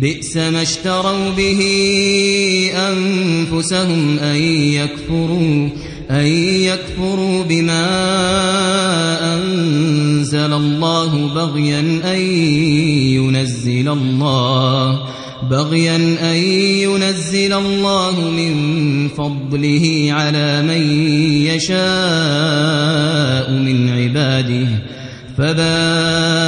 بئس ما اشتروا به أنفسهم أن يكفروا أن يكفروا بما أنزل الله بغيا أن ينزل الله بغيا أن ينزل الله من فضله على من يشاء من عباده فباءوا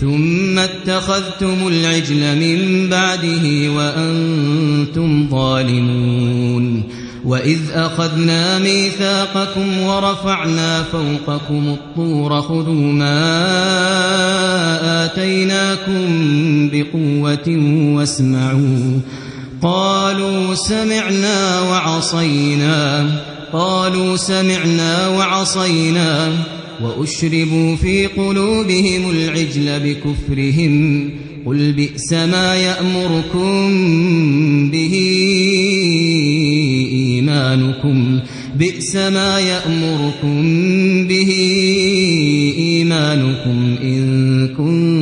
ثم اتخذتم العجل من بعده وأنتم ظالمون وإذ أخذنا ميثاقكم ورفعنا فوقكم الطور خذوا ما آتيناكم بقوة واسمعوا قالوا سمعنا وعصينا قالوا سمعنا وعصينا وأشربوا في قلوبهم العجل بكفرهم قل بئس ما يأمركم به إيمانكم بئس ما يأمركم به إيمانكم إن كنتم